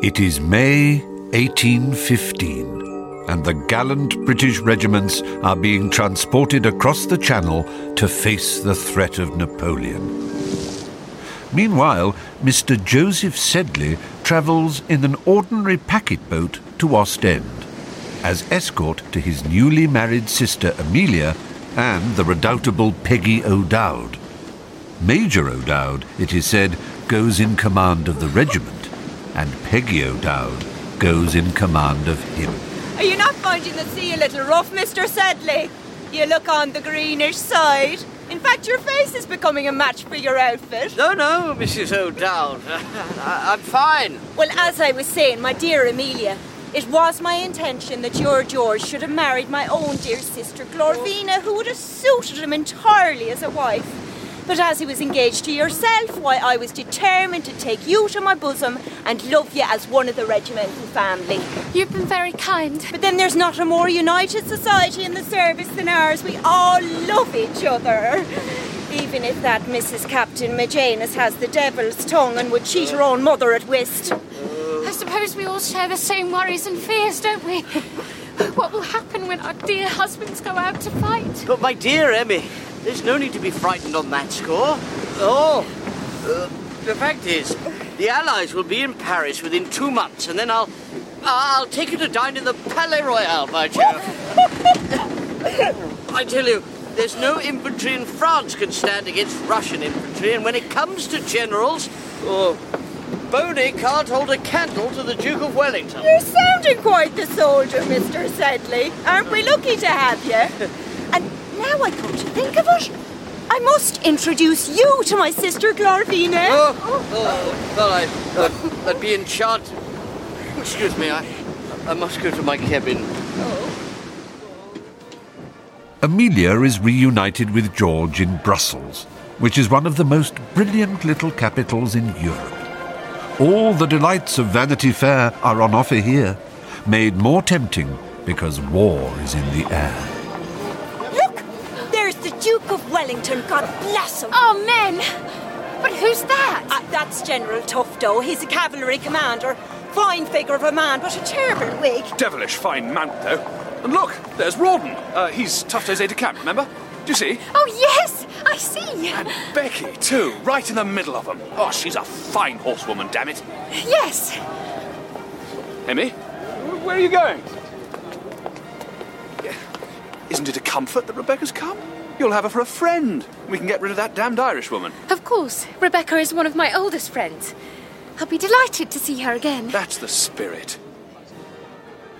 It is May 1815, and the gallant British regiments are being transported across the Channel to face the threat of Napoleon. Meanwhile, Mr. Joseph Sedley travels in an ordinary packet boat to Ostend as escort to his newly married sister Amelia and the redoubtable Peggy O'Dowd. Major O'Dowd, it is said, goes in command of the regiment, and Peggy O'Dowd goes in command of him. Are you not finding the sea a little rough, Mr. Sedley? You look on the greenish side. In fact, your face is becoming a match for your outfit. No, no, Mrs. O'Dowd. I- I'm fine. Well, as I was saying, my dear Amelia, it was my intention that your George should have married my own dear sister Glorvina, who would have suited him entirely as a wife. But as he was engaged to yourself, why, I was determined to take you to my bosom and love you as one of the regimental family. You've been very kind. But then there's not a more united society in the service than ours. We all love each other. Even if that Mrs. Captain Magenis has the devil's tongue and would cheat her own mother at whist. I suppose we all share the same worries and fears, don't we? What will happen when our dear husbands go out to fight? But my dear Emmy, there's no need to be frightened on that score. Oh, uh, the fact is, the Allies will be in Paris within two months, and then I'll, I'll take you to dine in the Palais Royal, by Jove. I tell you, there's no infantry in France can stand against Russian infantry, and when it comes to generals, oh, Boney can't hold a candle to the Duke of Wellington. You're sounding quite the soldier, Mr. Sedley. Aren't we lucky to have you? And now I come to think of it, I must introduce you to my sister Glorvina. Oh, oh, well, I, I'd, I'd be enchanted. Excuse me, I, I must go to my cabin. Amelia is reunited with George in Brussels, which is one of the most brilliant little capitals in Europe. All the delights of Vanity Fair are on offer here, made more tempting because war is in the air. Wellington, God bless him. Oh, men! But who's that? Uh, that's General Tufto. He's a cavalry commander. Fine figure of a man, but a terrible wig. Devilish fine mount, though. And look, there's Rawdon. Uh, he's Tufto's aide de camp, remember? Do you see? Oh, yes, I see. And Becky, too, right in the middle of them. Oh, she's a fine horsewoman, damn it. Yes. Emmy, where are you going? Isn't it a comfort that Rebecca's come? You'll have her for a friend. We can get rid of that damned Irish woman. Of course, Rebecca is one of my oldest friends. I'll be delighted to see her again. That's the spirit.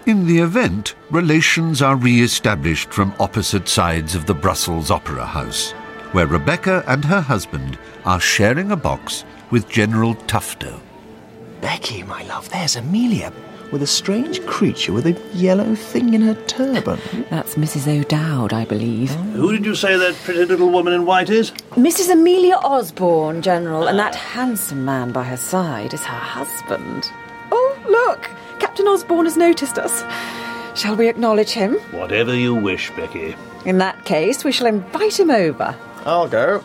In the event, relations are re established from opposite sides of the Brussels Opera House, where Rebecca and her husband are sharing a box with General Tufto. Becky, my love, there's Amelia with a strange creature with a yellow thing in her turban. That's Mrs. O'Dowd, I believe. Who did you say that pretty little woman in white is? Mrs. Amelia Osborne, General, and that handsome man by her side is her husband. Oh, look! Captain Osborne has noticed us. Shall we acknowledge him? Whatever you wish, Becky. In that case, we shall invite him over. I'll go.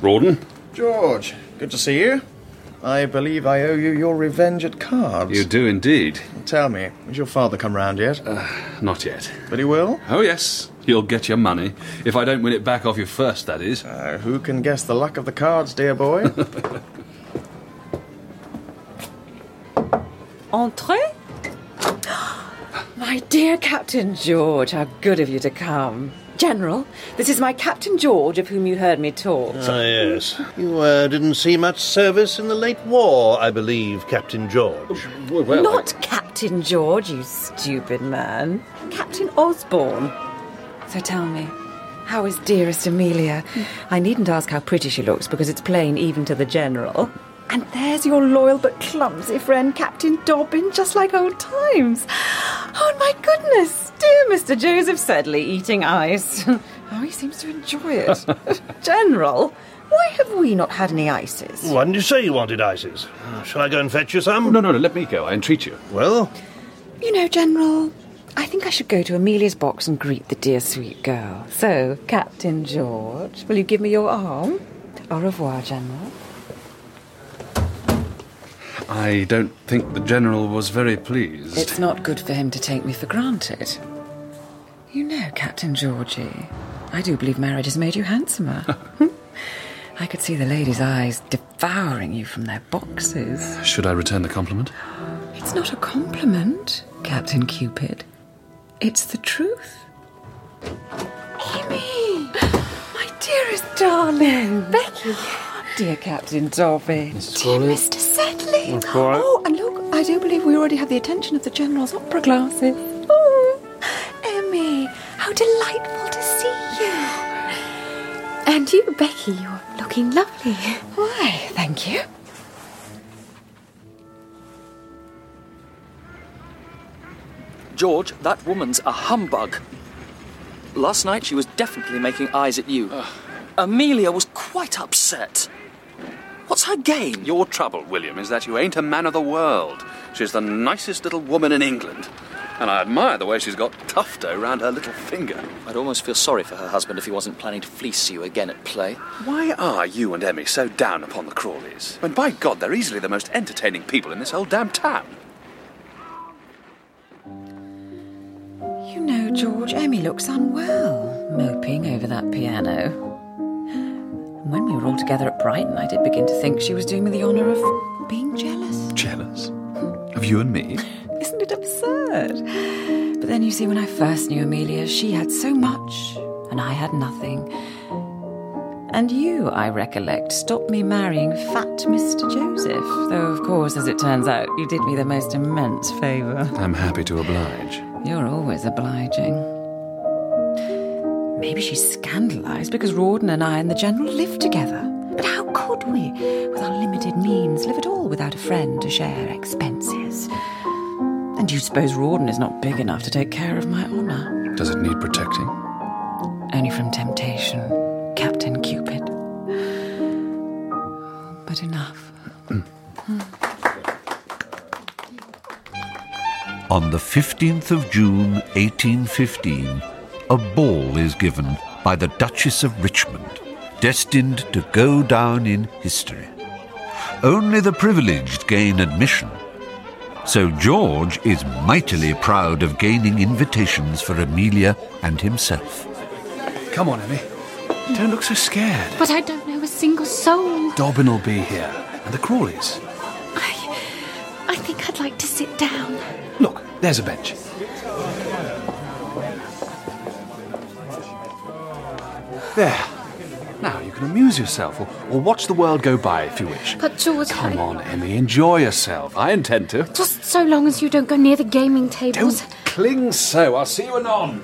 Rawdon? George, good to see you. I believe I owe you your revenge at cards. You do indeed. Tell me, has your father come round yet? Not yet. but he will? Oh, yes. You'll get your money. If I don't win it back off you first, that is. Uh, who can guess the luck of the cards, dear boy? Entree? My dear Captain George, how good of you to come. General, this is my Captain George of whom you heard me talk. Ah, yes. You uh, didn't see much service in the late war, I believe, Captain George. Well, well, Not Captain George, you stupid man. Captain Osborne. So tell me, how is dearest Amelia? I needn't ask how pretty she looks because it's plain even to the General. And there's your loyal but clumsy friend, Captain Dobbin, just like old times. Oh, my goodness, dear Mr. Joseph Sedley eating ice. Oh, he seems to enjoy it. General, why have we not had any ices? Why didn't you say you wanted ices? Uh, shall I go and fetch you some? No, no, no, let me go. I entreat you. Well, You know, General, I think I should go to Amelia's box and greet the dear sweet girl. So, Captain George, will you give me your arm? Au revoir, General. I don't think the General was very pleased. It's not good for him to take me for granted. You know, Captain Georgie, I do believe marriage has made you handsomer. I could see the ladies' eyes devouring you from their boxes. Should I return the compliment? It's not a compliment, Captain Cupid. It's the truth. Amy! My dearest darling! Becky! Dear Captain Dobby. Dear Mr. Sedley. Oh, and look, I do believe we already have the attention of the General's opera glasses. Oh, Emmy, how delightful to see you. And you, Becky, you're looking lovely. Why, thank you. George, that woman's a humbug. Last night she was definitely making eyes at you. Amelia was quite upset. What's her game? Your trouble, William, is that you ain't a man of the world. She's the nicest little woman in England. And I admire the way she's got Tufto round her little finger. I'd almost feel sorry for her husband if he wasn't planning to fleece you again at play. Why are you and Emmy so down upon the Crawleys? When, by God, they're easily the most entertaining people in this whole damn town. You know, George, Emmy looks unwell, moping over that piano. When we were all together at Brighton, I did begin to think she was doing me the honour of being jealous. Jealous? Of you and me? Isn't it absurd? But then you see, when I first knew Amelia, she had so much, and I had nothing. And you, I recollect, stopped me marrying fat Mr. Joseph. Though, of course, as it turns out, you did me the most immense favour. I'm happy to oblige. You're always obliging. Maybe she's scandalised because Rawdon and I and the General live together. But how could we, with our limited means, live at all without a friend to share expenses? And you suppose Rawdon is not big enough to take care of my honour? Does it need protecting? Only from temptation, Captain Cupid. But enough. On the 15th of June 1815, a ball is given by the Duchess of Richmond, destined to go down in history. Only the privileged gain admission. So George is mightily proud of gaining invitations for Amelia and himself. Come on, Emmy. Don't look so scared. But I don't know a single soul. Dobbin will be here. And the Crawleys. I, I think I'd like to sit down. Look, there's a bench. There. Now you can amuse yourself or, or watch the world go by if you wish. But George, Come I- on, Emmy, enjoy yourself. I intend to. Just so long as you don't go near the gaming tables. Don't cling so. I'll see you anon.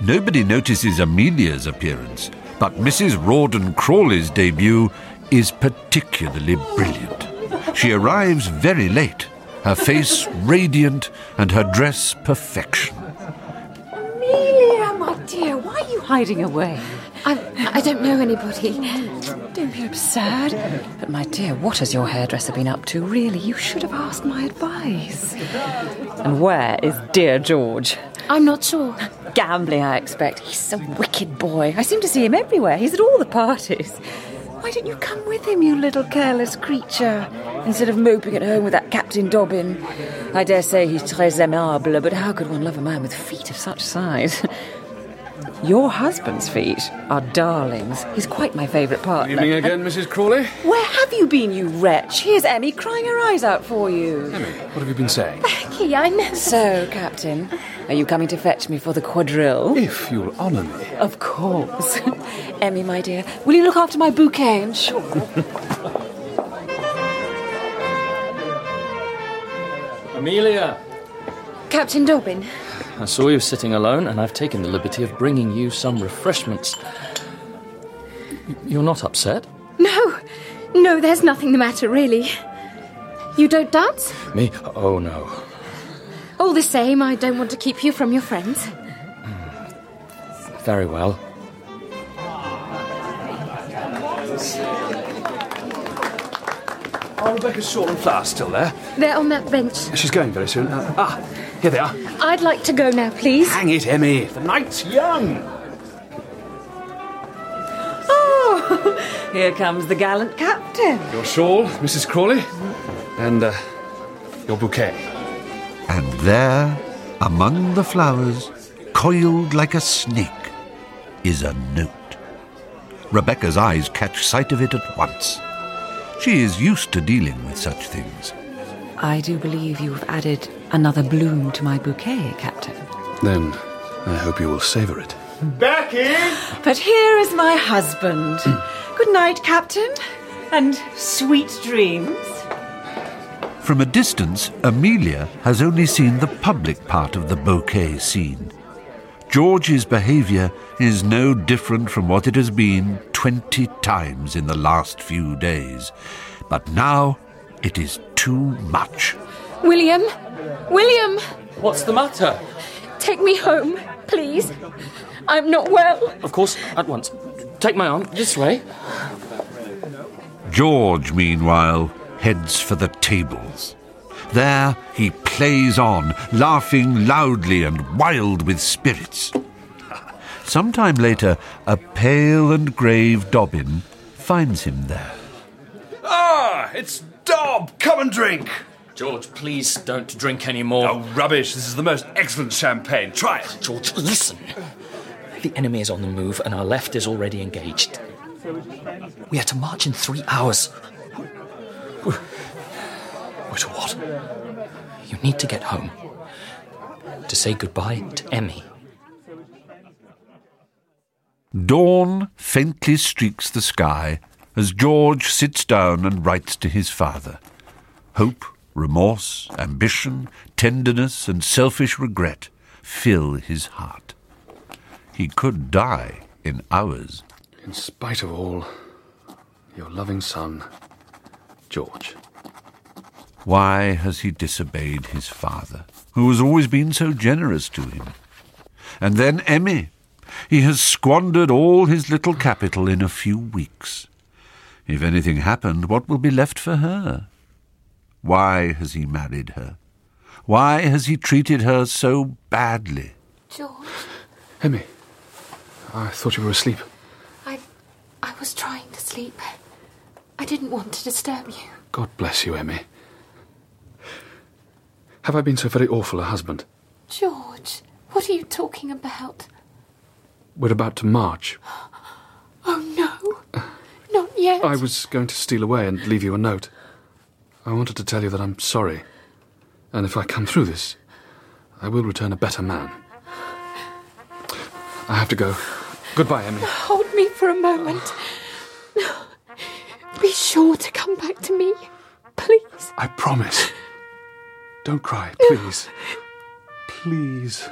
Nobody notices Amelia's appearance, but Mrs. Rawdon Crawley's debut is particularly brilliant. She arrives very late, her face radiant and her dress perfection. Amelia, my dear, why are you hiding away? I, don't know anybody. Don't be absurd. But my dear, what has your hairdresser been up to? Really, you should have asked my advice. And where is dear George? I'm not sure. Gambling, I expect. He's a wicked boy. I seem to see him everywhere. He's at all the parties. Why don't you come with him, you little careless creature? Instead of moping at home with that Captain Dobbin. I dare say he's très aimable, but how could one love a man with feet of such size? Your husband's feet are darlings. He's quite my favourite partner. Evening again, Mrs. Crawley. Where have you been, you wretch? Here's Emmy crying her eyes out for you. Emmy, what have you been saying? Becky, I never. So, Captain, are you coming to fetch me for the quadrille? If you'll honour me. Of course. Emmy, my dear, will you look after my bouquet and shawl? Amelia! Captain Dobbin. I saw you sitting alone, and I've taken the liberty of bringing you some refreshments. You're not upset? No, no, there's nothing the matter, really. You don't dance? Me? Oh, no. All the same, I don't want to keep you from your friends. Very well. Are Rebecca's shawl and flowers still there? They're on that bench. She's going very soon. Uh, ah, here they are. I'd like to go now, please. Hang it, Emmy. The night's young. Oh, Here comes the gallant captain. Your shawl, Mrs. Crawley, and uh, your bouquet. And there, among the flowers, coiled like a snake, is a note. Rebecca's eyes catch sight of it at once. She is used to dealing with such things. I do believe you've added another bloom to my bouquet, Captain. Then I hope you will savour it. Becky! But here is my husband. Good night, Captain, and sweet dreams. From a distance, Amelia has only seen the public part of the bouquet scene. George's behaviour is no different from what it has been twenty times in the last few days. But now it is too much. William! William! What's the matter? Take me home, please. I'm not well. Of course, at once. Take my arm, this way. George, meanwhile, heads for the tables. There he plays on, laughing loudly and wild with spirits. Some time later, a pale and grave Dobbin finds him there. Ah, it's Dob! Come and drink! George, please don't drink any more. Oh, rubbish. This is the most excellent champagne. Try it. George, listen. The enemy is on the move and our left is already engaged. We are to march in three hours. Wait, to what? You need to get home. To say goodbye to Emmy. Dawn faintly streaks the sky as George sits down and writes to his father. Hope, remorse, ambition, tenderness, and selfish regret fill his heart. He could die in hours. In spite of all, your loving son, George. Why has he disobeyed his father, who has always been so generous to him? And then Emmy. He has squandered all his little capital in a few weeks. If anything happened, what will be left for her? Why has he married her? Why has he treated her so badly? George, Emmy, I thought you were asleep. I. I was trying to sleep. I didn't want to disturb you. God bless you, Emmy. Have I been so very awful a husband? George, what are you talking about? We're about to march. Yet. I was going to steal away and leave you a note. I wanted to tell you that I'm sorry. And if I come through this, I will return a better man. I have to go. Goodbye, Emmy. Hold me for a moment. Be sure to come back to me. Please. I promise. Don't cry, please. Please.